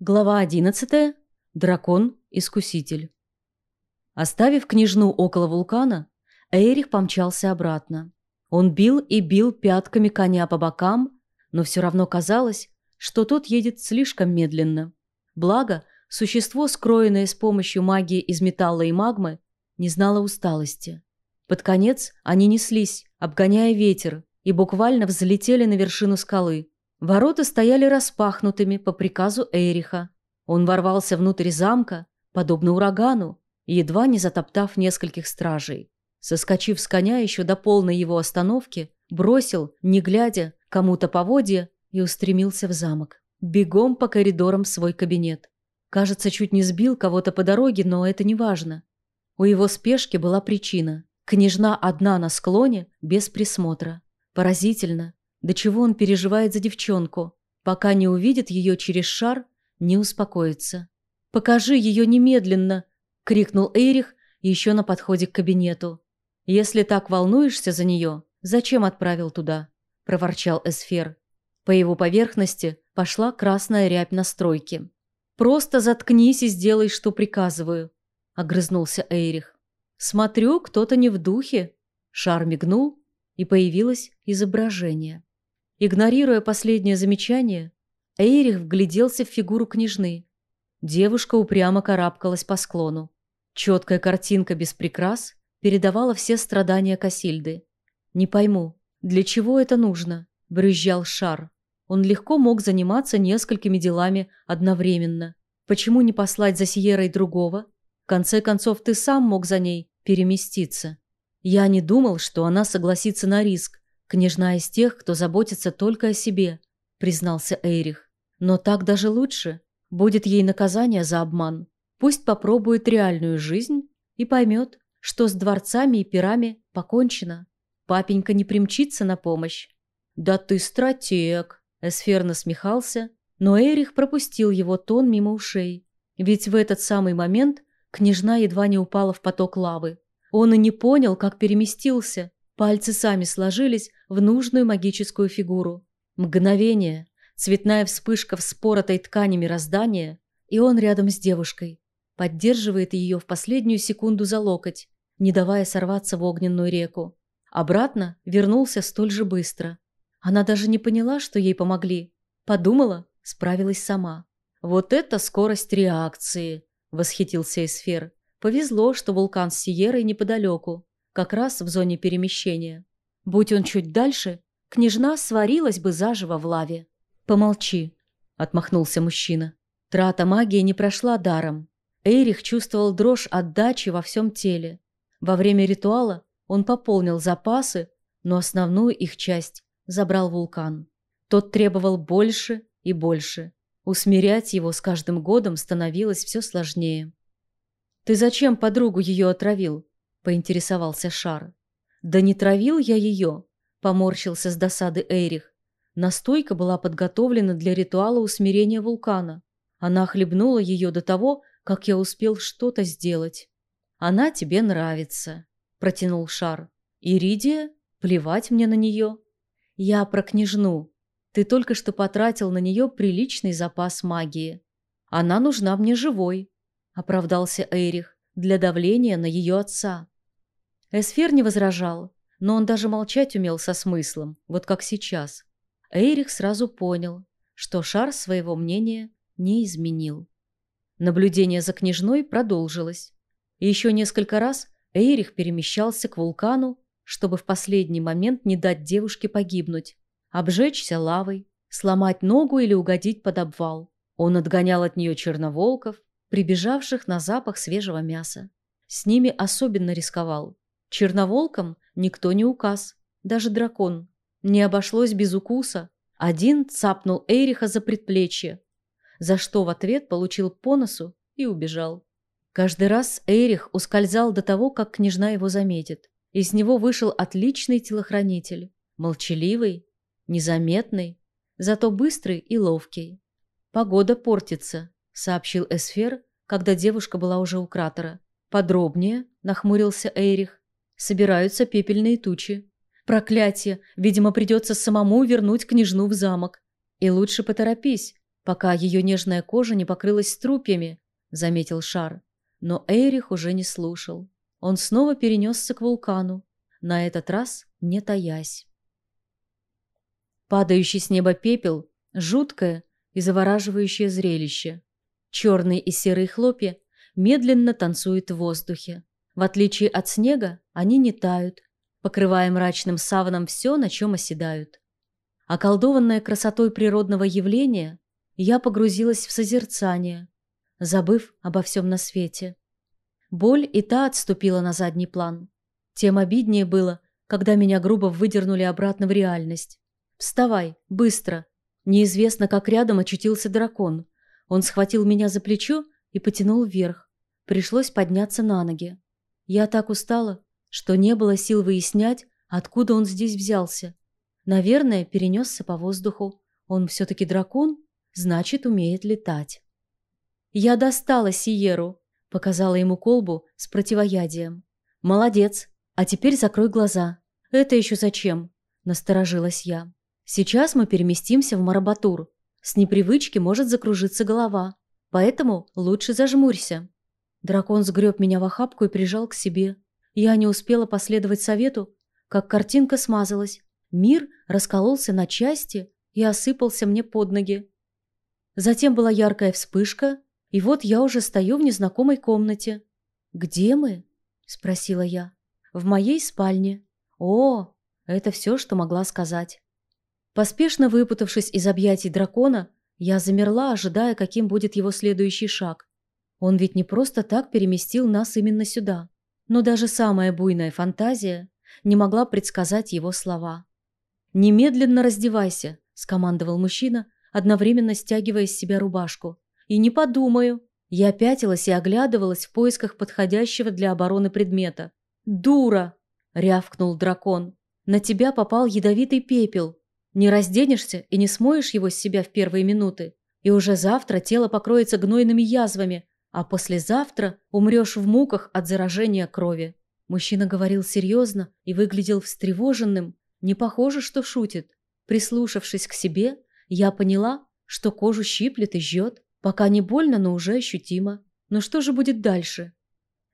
Глава 11. Дракон-искуситель. Оставив княжну около вулкана, Эйрих помчался обратно. Он бил и бил пятками коня по бокам, но все равно казалось, что тот едет слишком медленно. Благо, существо, скроенное с помощью магии из металла и магмы, не знало усталости. Под конец они неслись, обгоняя ветер, и буквально взлетели на вершину скалы – Ворота стояли распахнутыми по приказу Эриха. Он ворвался внутрь замка, подобно урагану, едва не затоптав нескольких стражей. Соскочив с коня еще до полной его остановки, бросил, не глядя, кому-то поводья и устремился в замок. Бегом по коридорам в свой кабинет. Кажется, чуть не сбил кого-то по дороге, но это не важно. У его спешки была причина. Княжна одна на склоне, без присмотра. Поразительно, до чего он переживает за девчонку. Пока не увидит ее через шар, не успокоится. «Покажи ее немедленно!» – крикнул Эрих еще на подходе к кабинету. «Если так волнуешься за нее, зачем отправил туда?» – проворчал Эсфер. По его поверхности пошла красная рябь настройки. «Просто заткнись и сделай, что приказываю», – огрызнулся Эйрих. «Смотрю, кто-то не в духе». Шар мигнул, и появилось изображение. Игнорируя последнее замечание, Эйрих вгляделся в фигуру княжны. Девушка упрямо карабкалась по склону. Четкая картинка без прикрас передавала все страдания Касильды. «Не пойму, для чего это нужно?» – брызжал шар. Он легко мог заниматься несколькими делами одновременно. Почему не послать за Сиерой другого? В конце концов, ты сам мог за ней переместиться. Я не думал, что она согласится на риск, «Княжна из тех, кто заботится только о себе», – признался Эйрих. «Но так даже лучше. Будет ей наказание за обман. Пусть попробует реальную жизнь и поймет, что с дворцами и пирами покончено. Папенька не примчится на помощь». «Да ты стратег!» – Эсфер насмехался, но Эрих пропустил его тон мимо ушей. Ведь в этот самый момент княжна едва не упала в поток лавы. Он и не понял, как переместился. Пальцы сами сложились в нужную магическую фигуру. Мгновение, цветная вспышка вспоротой ткани мироздания, и он рядом с девушкой. Поддерживает ее в последнюю секунду за локоть, не давая сорваться в огненную реку. Обратно вернулся столь же быстро. Она даже не поняла, что ей помогли. Подумала, справилась сама. «Вот это скорость реакции!» – восхитился Эсфер. «Повезло, что вулкан с Сиерой неподалеку как раз в зоне перемещения. Будь он чуть дальше, княжна сварилась бы заживо в лаве. «Помолчи», — отмахнулся мужчина. Трата магии не прошла даром. Эйрих чувствовал дрожь отдачи во всем теле. Во время ритуала он пополнил запасы, но основную их часть забрал вулкан. Тот требовал больше и больше. Усмирять его с каждым годом становилось все сложнее. «Ты зачем подругу ее отравил?» поинтересовался Шар. «Да не травил я ее», – поморщился с досады Эрих. Настойка была подготовлена для ритуала усмирения вулкана. Она хлебнула ее до того, как я успел что-то сделать. «Она тебе нравится», – протянул Шар. «Иридия? Плевать мне на нее». «Я про княжну. Ты только что потратил на нее приличный запас магии. Она нужна мне живой», – оправдался Эрих, – «для давления на ее отца». Эсфер не возражал, но он даже молчать умел со смыслом, вот как сейчас. Эйрих сразу понял, что шар своего мнения не изменил. Наблюдение за княжной продолжилось. И еще несколько раз Эйрих перемещался к вулкану, чтобы в последний момент не дать девушке погибнуть, обжечься лавой, сломать ногу или угодить под обвал. Он отгонял от нее черноволков, прибежавших на запах свежего мяса. С ними особенно рисковал. Черноволком никто не указ, даже дракон. Не обошлось без укуса. Один цапнул Эриха за предплечье, за что в ответ получил по носу и убежал. Каждый раз Эрих ускользал до того, как княжна его заметит. Из него вышел отличный телохранитель. Молчаливый, незаметный, зато быстрый и ловкий. «Погода портится», — сообщил Эсфер, когда девушка была уже у кратера. «Подробнее», — нахмурился Эрих. Собираются пепельные тучи. Проклятие! Видимо, придется самому вернуть княжну в замок. И лучше поторопись, пока ее нежная кожа не покрылась струпьями, заметил Шар. Но Эрих уже не слушал. Он снова перенесся к вулкану, на этот раз не таясь. Падающий с неба пепел – жуткое и завораживающее зрелище. Черные и серые хлопья медленно танцуют в воздухе. В отличие от снега, они не тают, покрывая мрачным саваном все, на чем оседают. Околдованная красотой природного явления, я погрузилась в созерцание, забыв обо всем на свете. Боль и та отступила на задний план. Тем обиднее было, когда меня грубо выдернули обратно в реальность. «Вставай, быстро!» Неизвестно, как рядом очутился дракон. Он схватил меня за плечо и потянул вверх. Пришлось подняться на ноги. Я так устала, что не было сил выяснять, откуда он здесь взялся. Наверное, перенесся по воздуху. Он все-таки дракон, значит, умеет летать. «Я достала Сиеру», — показала ему колбу с противоядием. «Молодец. А теперь закрой глаза. Это еще зачем?» — насторожилась я. «Сейчас мы переместимся в Марабатур. С непривычки может закружиться голова, поэтому лучше зажмурься». Дракон сгреб меня в охапку и прижал к себе. Я не успела последовать совету, как картинка смазалась, Мир раскололся на части и осыпался мне под ноги. Затем была яркая вспышка, и вот я уже стою в незнакомой комнате. «Где мы?» – спросила я. «В моей спальне». «О, это все, что могла сказать». Поспешно выпутавшись из объятий дракона, я замерла, ожидая, каким будет его следующий шаг. Он ведь не просто так переместил нас именно сюда. Но даже самая буйная фантазия не могла предсказать его слова. «Немедленно раздевайся», – скомандовал мужчина, одновременно стягивая с себя рубашку. «И не подумаю». Я пятилась и оглядывалась в поисках подходящего для обороны предмета. «Дура!» – рявкнул дракон. «На тебя попал ядовитый пепел. Не разденешься и не смоешь его с себя в первые минуты. И уже завтра тело покроется гнойными язвами, а послезавтра умрешь в муках от заражения крови». Мужчина говорил серьезно и выглядел встревоженным, не похоже, что шутит. Прислушавшись к себе, я поняла, что кожу щиплет и жжет. Пока не больно, но уже ощутимо. Но что же будет дальше?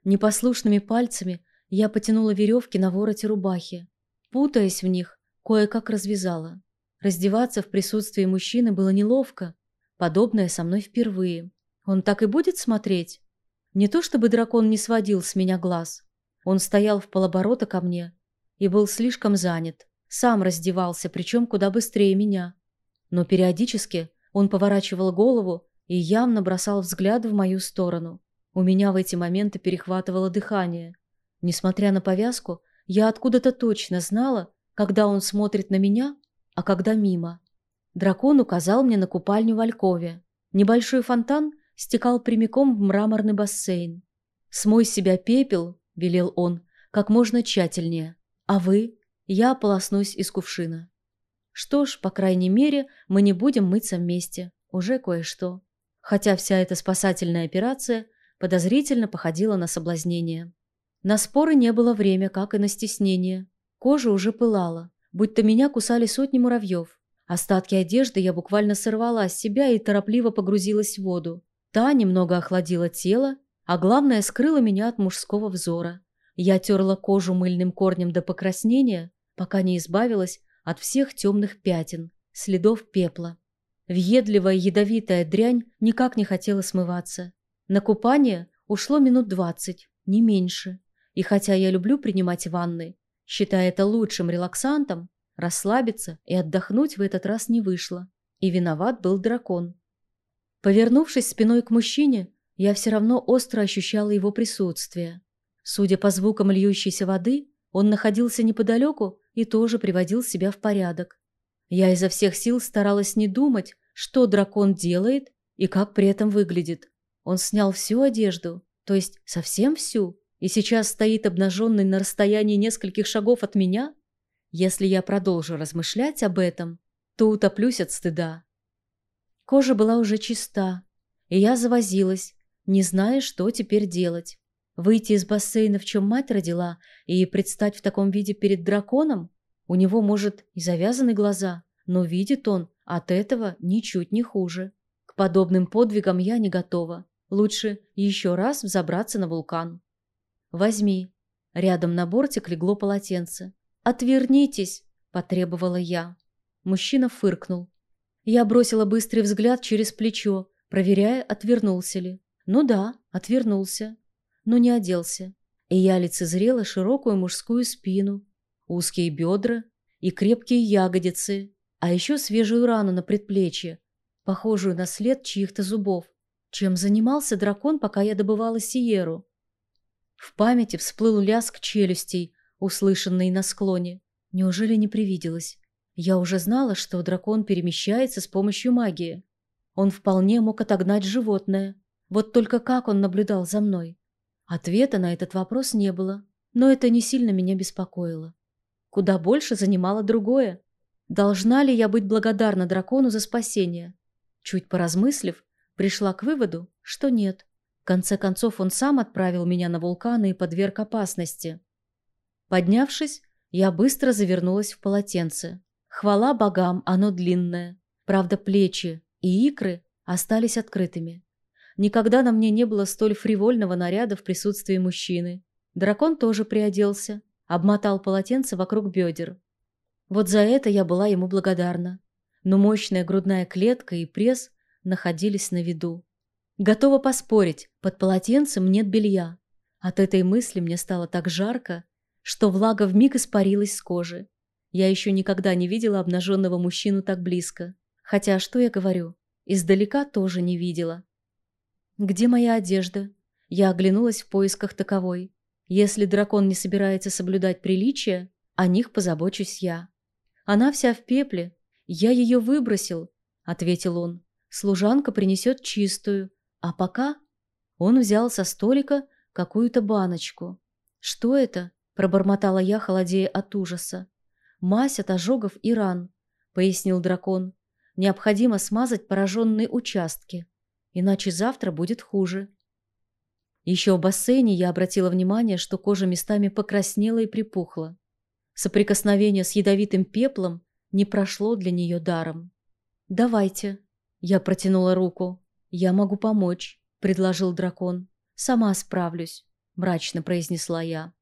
Непослушными пальцами я потянула веревки на вороте рубахи. Путаясь в них, кое-как развязала. Раздеваться в присутствии мужчины было неловко. Подобное со мной впервые. Он так и будет смотреть? Не то чтобы дракон не сводил с меня глаз. Он стоял в полоборота ко мне и был слишком занят. Сам раздевался, причем куда быстрее меня. Но периодически он поворачивал голову и явно бросал взгляд в мою сторону. У меня в эти моменты перехватывало дыхание. Несмотря на повязку, я откуда-то точно знала, когда он смотрит на меня, а когда мимо. Дракон указал мне на купальню в Алькове. Небольшой фонтан стекал прямиком в мраморный бассейн. «Смой себя пепел», — велел он, — «как можно тщательнее. А вы?» я ополоснусь из кувшина. Что ж, по крайней мере, мы не будем мыться вместе. Уже кое-что. Хотя вся эта спасательная операция подозрительно походила на соблазнение. На споры не было время, как и на стеснение. Кожа уже пылала, будто меня кусали сотни муравьев. Остатки одежды я буквально сорвала с себя и торопливо погрузилась в воду. Та немного охладила тело, а главное, скрыла меня от мужского взора. Я терла кожу мыльным корнем до покраснения, пока не избавилась от всех темных пятен, следов пепла. Въедливая ядовитая дрянь никак не хотела смываться. На купание ушло минут двадцать, не меньше. И хотя я люблю принимать ванны, считая это лучшим релаксантом, расслабиться и отдохнуть в этот раз не вышло. И виноват был дракон. Повернувшись спиной к мужчине, я все равно остро ощущала его присутствие. Судя по звукам льющейся воды, он находился неподалеку и тоже приводил себя в порядок. Я изо всех сил старалась не думать, что дракон делает и как при этом выглядит. Он снял всю одежду, то есть совсем всю, и сейчас стоит обнаженный на расстоянии нескольких шагов от меня? Если я продолжу размышлять об этом, то утоплюсь от стыда. Кожа была уже чиста, и я завозилась, не зная, что теперь делать. Выйти из бассейна, в чем мать родила, и предстать в таком виде перед драконом? У него, может, и завязаны глаза, но видит он от этого ничуть не хуже. подобным подвигам я не готова. Лучше еще раз взобраться на вулкан. Возьми. Рядом на бортик легло полотенце. Отвернитесь, потребовала я. Мужчина фыркнул. Я бросила быстрый взгляд через плечо, проверяя, отвернулся ли. Ну да, отвернулся, но не оделся. И я лицезрела широкую мужскую спину, узкие бедра и крепкие ягодицы, а еще свежую рану на предплечье, похожую на след чьих-то зубов. Чем занимался дракон, пока я добывала Сиеру? В памяти всплыл лязг челюстей, услышанный на склоне. Неужели не привиделось? Я уже знала, что дракон перемещается с помощью магии. Он вполне мог отогнать животное. Вот только как он наблюдал за мной? Ответа на этот вопрос не было, но это не сильно меня беспокоило. Куда больше занимало другое. Должна ли я быть благодарна дракону за спасение? Чуть поразмыслив, пришла к выводу, что нет. В конце концов, он сам отправил меня на вулканы и подверг опасности. Поднявшись, я быстро завернулась в полотенце. Хвала богам, оно длинное. Правда, плечи и икры остались открытыми. Никогда на мне не было столь фривольного наряда в присутствии мужчины. Дракон тоже приоделся, обмотал полотенце вокруг бедер. Вот за это я была ему благодарна. Но мощная грудная клетка и пресс находились на виду. Готова поспорить, под полотенцем нет белья. От этой мысли мне стало так жарко, что влага вмиг испарилась с кожи. Я еще никогда не видела обнаженного мужчину так близко. Хотя, что я говорю, издалека тоже не видела. «Где моя одежда?» Я оглянулась в поисках таковой. Если дракон не собирается соблюдать приличия, о них позабочусь я. Она вся в пепле. Я ее выбросил, — ответил он. Служанка принесет чистую. А пока он взял со столика какую-то баночку. «Что это?» – пробормотала я, холодея от ужаса. «Мазь от ожогов и ран», – пояснил дракон. «Необходимо смазать пораженные участки, иначе завтра будет хуже». Еще в бассейне я обратила внимание, что кожа местами покраснела и припухла. Соприкосновение с ядовитым пеплом не прошло для нее даром. «Давайте», я протянула руку. «Я могу помочь», — предложил дракон. «Сама справлюсь», — мрачно произнесла я.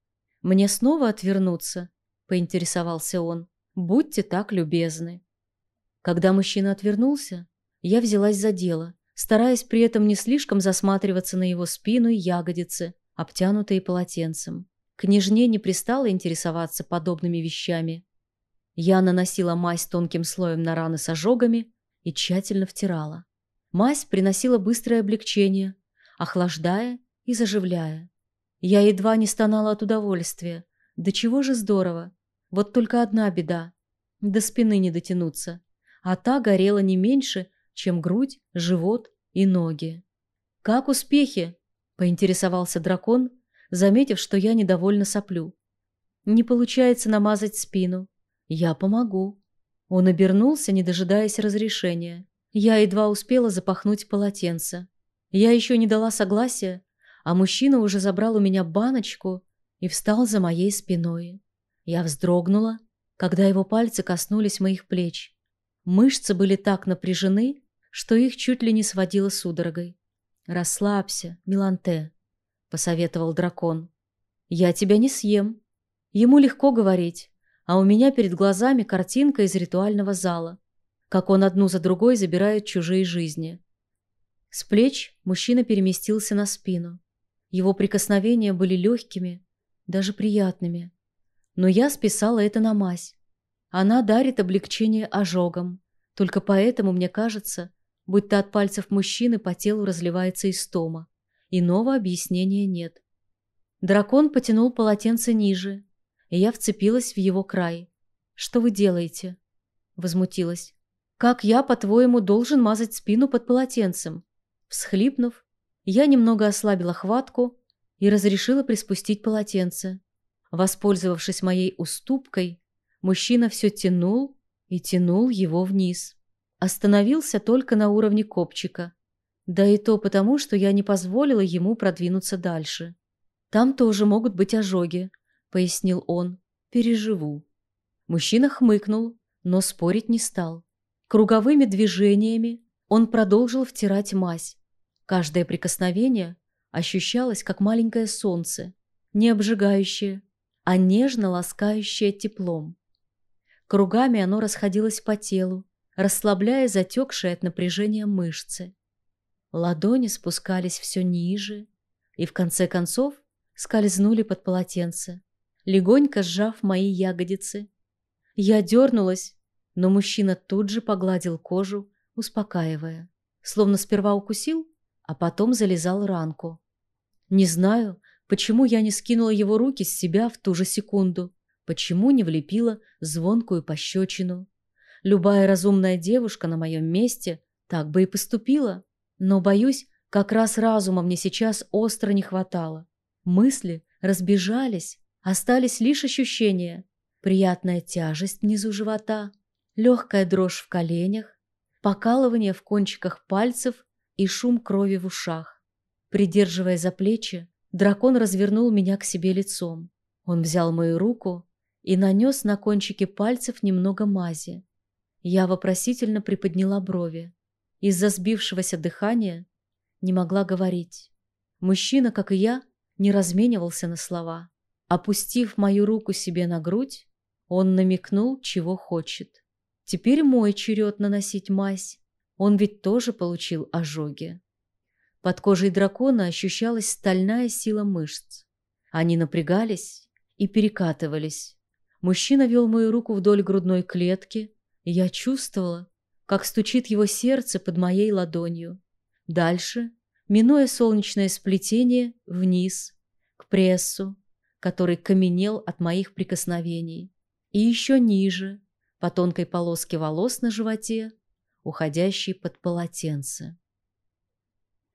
«Мне снова отвернуться?» — поинтересовался он. «Будьте так любезны». Когда мужчина отвернулся, я взялась за дело, стараясь при этом не слишком засматриваться на его спину и ягодицы, обтянутые полотенцем. Княжне не пристало интересоваться подобными вещами. Я наносила мазь тонким слоем на раны с ожогами, и тщательно втирала. Мазь приносила быстрое облегчение, охлаждая и заживляя. Я едва не стонала от удовольствия. Да чего же здорово. Вот только одна беда. До спины не дотянуться. А та горела не меньше, чем грудь, живот и ноги. «Как успехи?» – поинтересовался дракон, заметив, что я недовольно соплю. «Не получается намазать спину. Я помогу». Он обернулся, не дожидаясь разрешения. Я едва успела запахнуть полотенце. Я еще не дала согласия, а мужчина уже забрал у меня баночку и встал за моей спиной. Я вздрогнула, когда его пальцы коснулись моих плеч. Мышцы были так напряжены, что их чуть ли не сводило судорогой. «Расслабься, Миланте», — посоветовал дракон. «Я тебя не съем». Ему легко говорить, а у меня перед глазами картинка из ритуального зала, как он одну за другой забирает чужие жизни. С плеч мужчина переместился на спину. Его прикосновения были легкими, даже приятными. Но я списала это на мазь. Она дарит облегчение ожогам. Только поэтому, мне кажется, будто от пальцев мужчины по телу разливается истома. Иного объяснения нет. Дракон потянул полотенце ниже, и я вцепилась в его край. «Что вы делаете?» Возмутилась. «Как я, по-твоему, должен мазать спину под полотенцем?» Всхлипнув, я немного ослабила хватку и разрешила приспустить полотенце. Воспользовавшись моей уступкой, мужчина все тянул и тянул его вниз. Остановился только на уровне копчика. Да и то потому, что я не позволила ему продвинуться дальше. Там тоже могут быть ожоги, — пояснил он. «Переживу». Мужчина хмыкнул, но спорить не стал. Круговыми движениями Он продолжил втирать мазь. Каждое прикосновение ощущалось, как маленькое солнце, не обжигающее, а нежно ласкающее теплом. Кругами оно расходилось по телу, расслабляя затекшие от напряжения мышцы. Ладони спускались все ниже и, в конце концов, скользнули под полотенце, легонько сжав мои ягодицы. Я дернулась, но мужчина тут же погладил кожу, успокаивая, словно сперва укусил, а потом залезал ранку. Не знаю, почему я не скинула его руки с себя в ту же секунду, почему не влепила звонкую пощечину. Любая разумная девушка на моем месте так бы и поступила. Но, боюсь, как раз разума мне сейчас остро не хватало. Мысли разбежались, остались лишь ощущения. Приятная тяжесть внизу живота, легкая дрожь в коленях, покалывание в кончиках пальцев и шум крови в ушах. Придерживая за плечи, дракон развернул меня к себе лицом. Он взял мою руку и нанес на кончики пальцев немного мази. Я вопросительно приподняла брови. Из-за сбившегося дыхания не могла говорить. Мужчина, как и я, не разменивался на слова. Опустив мою руку себе на грудь, он намекнул, чего хочет. Теперь мой черед наносить мазь. Он ведь тоже получил ожоги. Под кожей дракона ощущалась стальная сила мышц. Они напрягались и перекатывались. Мужчина вел мою руку вдоль грудной клетки, я чувствовала, как стучит его сердце под моей ладонью. Дальше, минуя солнечное сплетение, вниз, к прессу, который каменел от моих прикосновений. И еще ниже, по тонкой полоске волос на животе, уходящей под полотенце.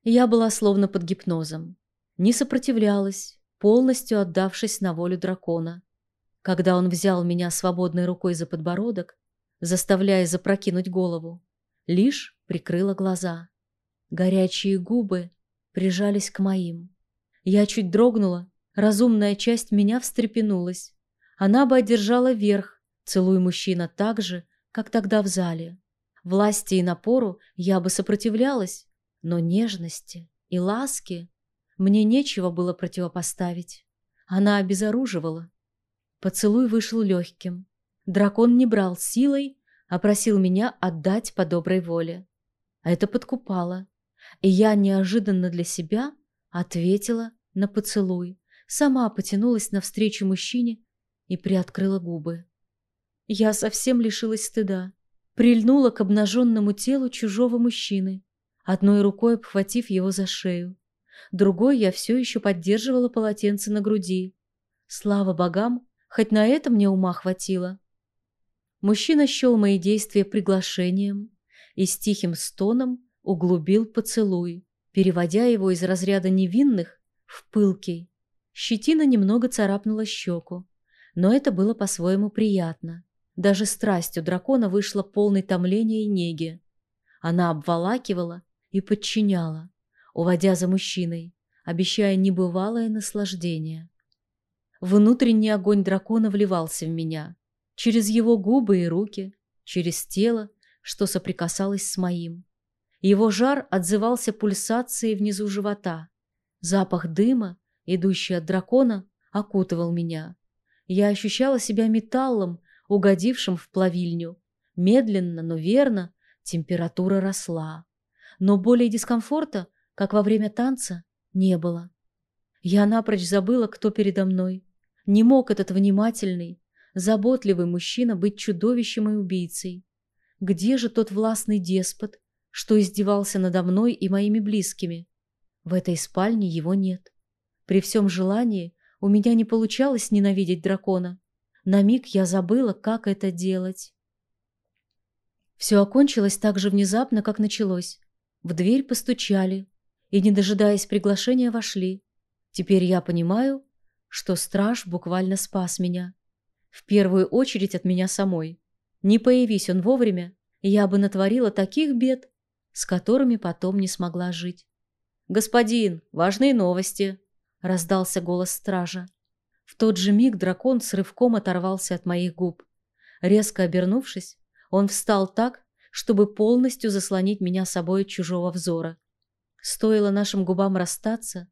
Я была словно под гипнозом. Не сопротивлялась, полностью отдавшись на волю дракона. Когда он взял меня свободной рукой за подбородок, заставляя запрокинуть голову. Лишь прикрыла глаза. Горячие губы прижались к моим. Я чуть дрогнула, разумная часть меня встрепенулась. Она бы одержала верх, целуя мужчина так же, как тогда в зале. Власти и напору я бы сопротивлялась, но нежности и ласки мне нечего было противопоставить. Она обезоруживала. Поцелуй вышел легким. Дракон не брал силой, а просил меня отдать по доброй воле. А это подкупало. И я неожиданно для себя ответила на поцелуй, сама потянулась навстречу мужчине и приоткрыла губы. Я совсем лишилась стыда, прильнула к обнаженному телу чужого мужчины, одной рукой обхватив его за шею. Другой я все еще поддерживала полотенце на груди. Слава богам, хоть на это мне ума хватило. Мужчина счел мои действия приглашением и с тихим стоном углубил поцелуй, переводя его из разряда невинных в пылкий. Щетина немного царапнула щеку, но это было по-своему приятно. Даже страсть у дракона вышла полной томления и неги. Она обволакивала и подчиняла, уводя за мужчиной, обещая небывалое наслаждение. Внутренний огонь дракона вливался в меня, через его губы и руки, через тело, что соприкасалось с моим. Его жар отзывался пульсацией внизу живота. Запах дыма, идущий от дракона, окутывал меня. Я ощущала себя металлом, угодившим в плавильню. Медленно, но верно, температура росла. Но боли и дискомфорта, как во время танца, не было. Я напрочь забыла, кто передо мной. Не мог этот внимательный, заботливый мужчина быть чудовищем и убийцей? Где же тот властный деспот, что издевался надо мной и моими близкими? В этой спальне его нет. При всем желании у меня не получалось ненавидеть дракона. На миг я забыла, как это делать. Все окончилось так же внезапно, как началось. В дверь постучали и, не дожидаясь приглашения, вошли. Теперь я понимаю, что страж буквально спас меня. В первую очередь от меня самой. Не появись он вовремя, я бы натворила таких бед, с которыми потом не смогла жить. «Господин, важные новости!» — раздался голос стража. В тот же миг дракон с рывком оторвался от моих губ. Резко обернувшись, он встал так, чтобы полностью заслонить меня собой от чужого взора. Стоило нашим губам расстаться,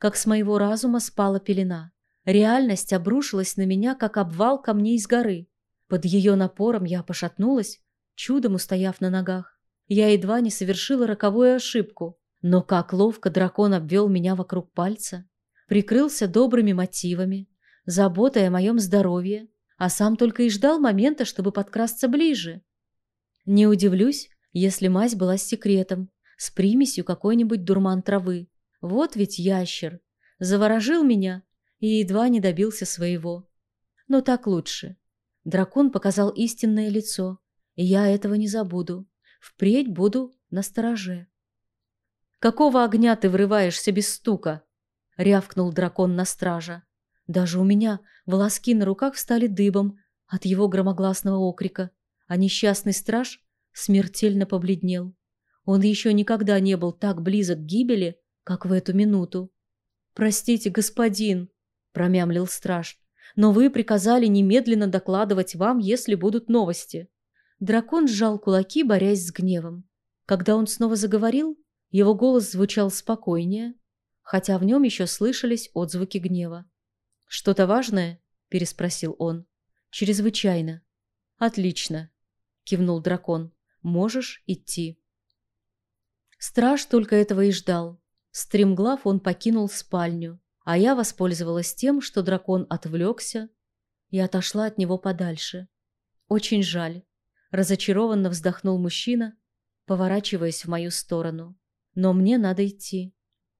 как с моего разума спала пелена. Реальность обрушилась на меня, как обвал камней с горы. Под ее напором я пошатнулась, чудом устояв на ногах. Я едва не совершила роковую ошибку, но как ловко дракон обвел меня вокруг пальца, прикрылся добрыми мотивами, заботой о моем здоровье, а сам только и ждал момента, чтобы подкрасться ближе. Не удивлюсь, если мазь была с секретом, с примесью какой-нибудь дурман травы. Вот ведь ящер. Заворожил меня и едва не добился своего. Но так лучше. Дракон показал истинное лицо, и я этого не забуду. Впредь буду настороже. «Какого огня ты врываешься без стука?» — рявкнул дракон на стража. Даже у меня волоски на руках стали дыбом от его громогласного окрика, а несчастный страж смертельно побледнел. Он еще никогда не был так близок к гибели, как в эту минуту. «Простите, господин», — промямлил страж, «но вы приказали немедленно докладывать вам, если будут новости». Дракон сжал кулаки, борясь с гневом. Когда он снова заговорил, его голос звучал спокойнее, хотя в нем еще слышались отзвуки гнева. «Что-то важное?» – переспросил он. «Чрезвычайно». «Отлично», – кивнул дракон. «Можешь идти». Страж только этого и ждал. Стремглав он покинул спальню, а я воспользовалась тем, что дракон отвлекся и отошла от него подальше. Очень жаль. Разочарованно вздохнул мужчина, поворачиваясь в мою сторону. Но мне надо идти.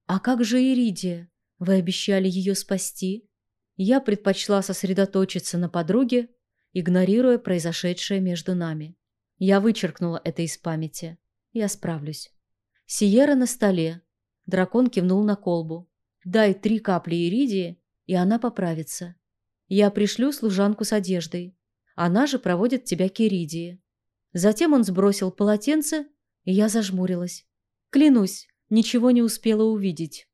А как же Иридия? Вы обещали ее спасти? Я предпочла сосредоточиться на подруге, игнорируя произошедшее между нами. Я вычеркнула это из памяти. Я справлюсь. Сиера на столе. Дракон кивнул на колбу. Дай три капли иридии, и она поправится. Я пришлю служанку с одеждой. Она же проводит тебя к иридии. Затем он сбросил полотенце, и я зажмурилась. Клянусь, ничего не успела увидеть.